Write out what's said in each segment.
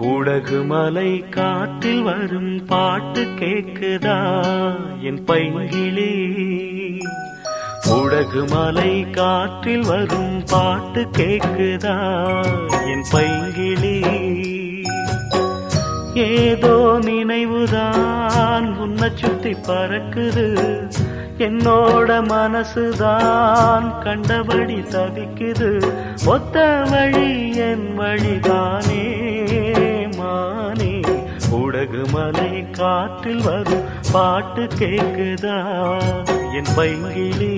கூடகு மலை காட்டில் வரும் பாட்டு கேக்குதா? என் பைங்கிளி. கூடகு மலை காற்றில் வரும் பாட்டு கேக்குதா? என் பைங்கிளி. ஏதோ நினைவுதான் உன்னை சுத்தி பறக்குது. என்னோட மனசுதான் கண்டபடி தவிக்குது. ஒத்த வழி என் வழிதானே. மானே உடகு மலை காற்றில் வரும் பாட்டு கேக்குதா? என் பைங்கிளி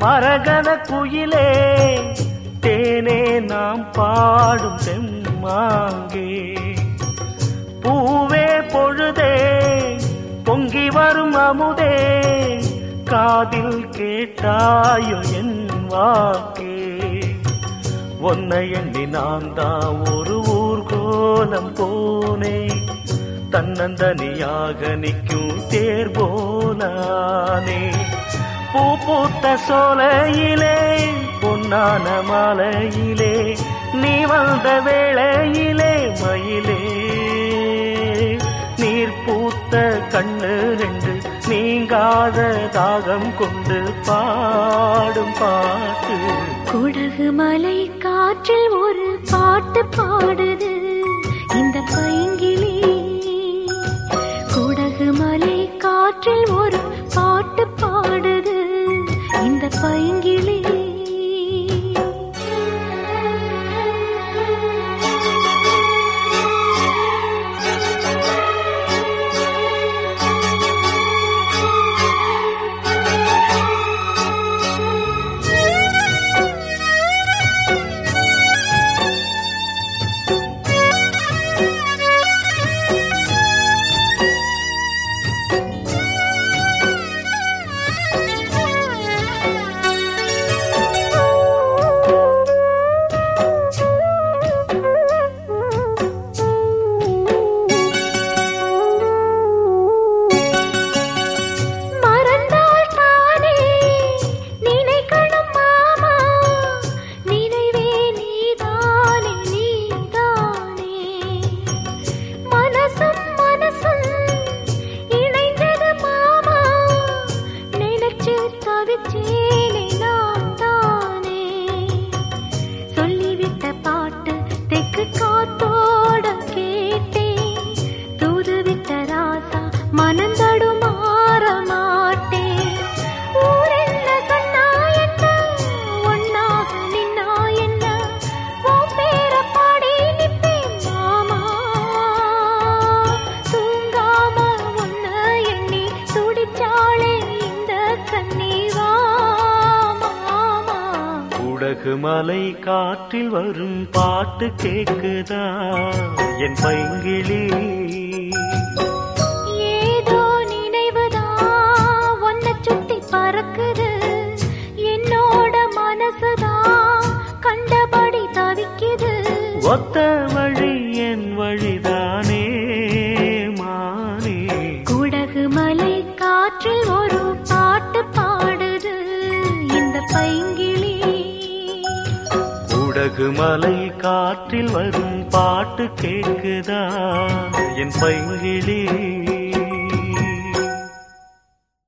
மரகத குயிலே தேனே நாம் பாடும் செம்மாங்கே பூவே பொழுதே பொங்கி வரும் அமுதே காதில் கேட்டாயோ என் வாக்கே. ஒன்னை எண்ணி நான் தான் ஒரு ஊர்கோலம் போனே தன்னந்தனியாக நிற்கும் தேர் போலானே. பூ பூத்த சோலையிலே பொன்னான மாலையிலே நீ வந்த வேளையிலே மயிலே. நீர் பூத்த கண்ணு ரெண்டு நீங்காத தாகம் கொண்டு பாடும் பாட்டு. குடகு மலை காற்றில் ஒரு பா இந்த பைங்கிளி உடகு மலை காற்றில் வரும் பாட்டு கேக்குதா? என் பைங்கிளி. ஏதோ நினைவுதான் உன்னை சுத்தி பறக்குது. என்னோட மனசுதான் கண்டபடி தவிக்குது. ஒத்த வழி என் வழிதானே மானே. குடகு மலை காற்றில் உடகு மலை காற்றில் வரும் பாட்டு கேட்குதா? என் பைங்கிளி